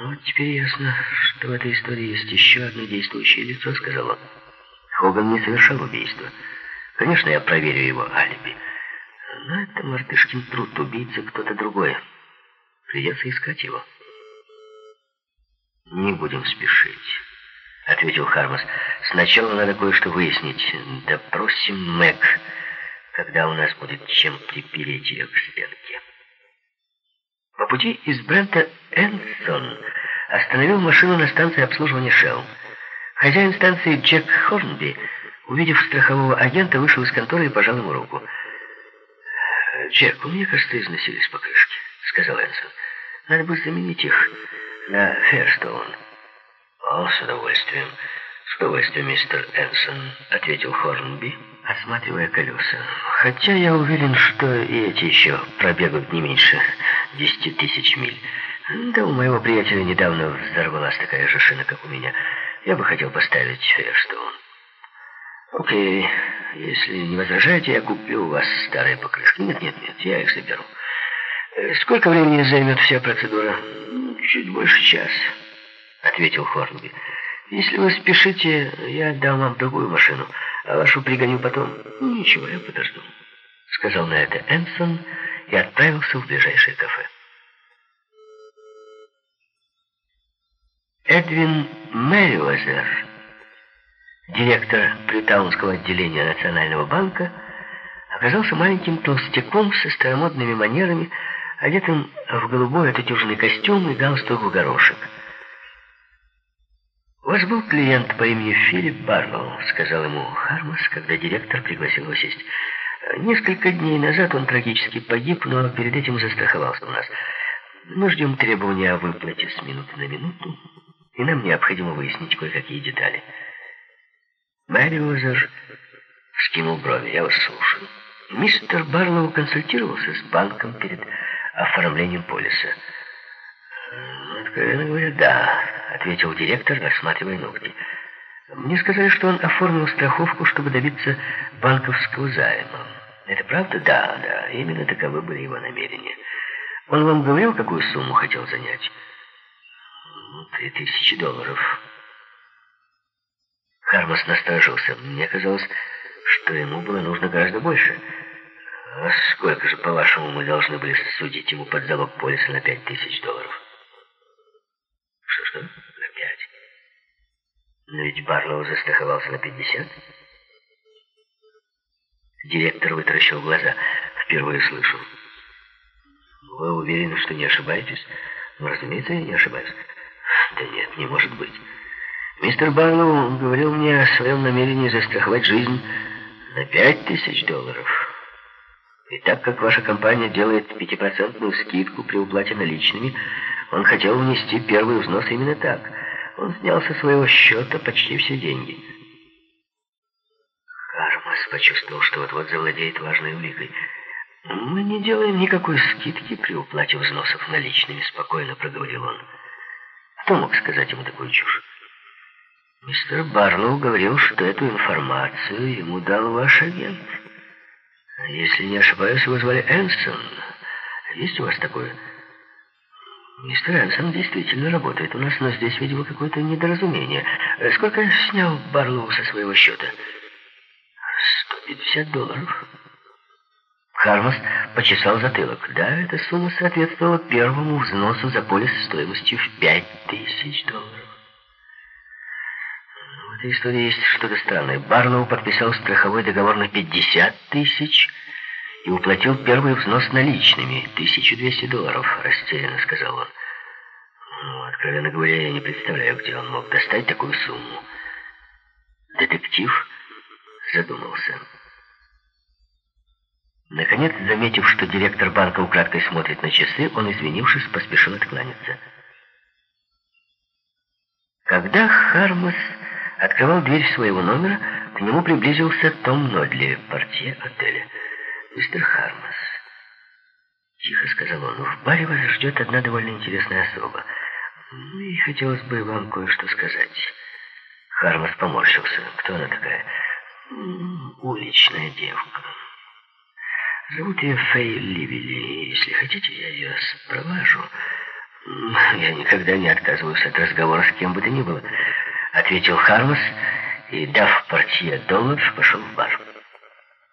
«Вот теперь ясно, что в этой истории есть еще одно действующее лицо», — сказал он. Хоган не совершал убийства. Конечно, я проверю его алиби. Но это мартышкин труд, убийца кто-то другой. Придется искать его. «Не будем спешить», — ответил Хармас. «Сначала надо кое-что выяснить. Допросим Мэг, когда у нас будет чем припереть ее к стенке». По пути из Брента Энсон остановил машину на станции обслуживания Шелл. Хозяин станции Джек Хорнби, увидев страхового агента, вышел из конторы и пожал ему руку. «Джек, у меня, кажется, износились покрышки», — сказал Энсон. «Надо бы заменить их на Ферстоун». «О, с удовольствием». «С удовольствием, мистер Энсон», — ответил Хорнби, осматривая колеса. «Хотя я уверен, что и эти еще пробегают не меньше десяти тысяч миль. Да у моего приятеля недавно взорвалась такая же шина, как у меня». Я бы хотел поставить Ферстоун. Окей, если не возражаете, я куплю у вас старые покрышки. Нет, нет, нет, я их заберу. Э, сколько времени займет вся процедура? Чуть больше часа, ответил Хорнби. Если вы спешите, я отдам вам другую машину, а вашу пригоню потом. Ничего, я подожду, сказал на это Энсон и отправился в ближайшее кафе. Эдвин Мэриуэзер, директор Притаунского отделения Национального банка, оказался маленьким толстяком со старомодными манерами, одетым в голубой отутюженный костюм и галстук в горошек. «У вас был клиент по имени Филипп Барлоу», — сказал ему Хармас, когда директор пригласил его сесть. «Несколько дней назад он трагически погиб, но перед этим застраховался у нас. Мы ждем требования о выплате с минуты на минуту и нам необходимо выяснить кое-какие детали. Мэриозер скинул брови. Я вас слушаю. Мистер Барлоу консультировался с банком перед оформлением полиса. «Откровенно говоря, да», — ответил директор, рассматривая ногти. «Мне сказали, что он оформил страховку, чтобы добиться банковского займа. Это правда? Да, да, именно таковы были его намерения. Он вам говорил, какую сумму хотел занять?» Три тысячи долларов. Хармас насторожился. Мне казалось, что ему было нужно гораздо больше. А сколько же, по-вашему, мы должны были судить ему под залог полиса на пять тысяч долларов? Что-что? На пять? Но ведь Барлоу застраховался на пятьдесят. Директор вытаращил глаза. Впервые слышу. Вы уверены, что не ошибаетесь? Ну, разумеется, я не ошибаюсь. Да нет, не может быть. Мистер Барлоу говорил мне о своем намерении застраховать жизнь на пять тысяч долларов. И так как ваша компания делает пятипроцентную скидку при уплате наличными, он хотел внести первый взнос именно так. Он снял со своего счета почти все деньги. Хармас почувствовал, что вот-вот завладеет важной уликой. «Мы не делаем никакой скидки при уплате взносов наличными», — спокойно проговорил он. Кто мог сказать ему такую чушь? Мистер Барлоу говорил, что эту информацию ему дал ваш агент. Если не ошибаюсь, его звали Энсон. Есть у вас такое? Мистер Энсон действительно работает у нас, но здесь, видимо, какое-то недоразумение. Сколько снял Барлоу со своего счета? 150 долларов. Хармас почесал затылок. Да, эта сумма соответствовала первому взносу за полис стоимостью в пять тысяч долларов. В этой истории есть что-то странное. Барлоу подписал страховой договор на 50 тысяч и уплатил первый взнос наличными, 1200 долларов, растерянно сказал он. Ну, откровенно говоря, я не представляю, где он мог достать такую сумму. Детектив задумался. Наконец, заметив, что директор банка украдкой смотрит на часы, он, извинившись, поспешил откланяться. Когда Хармас открывал дверь своего номера, к нему приблизился Том Нодли, портье отеля. «Мистер Хармас», — тихо сказал он, — «в баре вас ждет одна довольно интересная особа. И хотелось бы вам кое-что сказать». Хармас поморщился. «Кто она такая?» «Уличная девка». Зовут ее Фэй Ливели. Если хотите, я ее спровожу. «Я никогда не отказываюсь от разговора с кем бы то ни было», — ответил Хармас и, дав портье доллар, пошел в бар.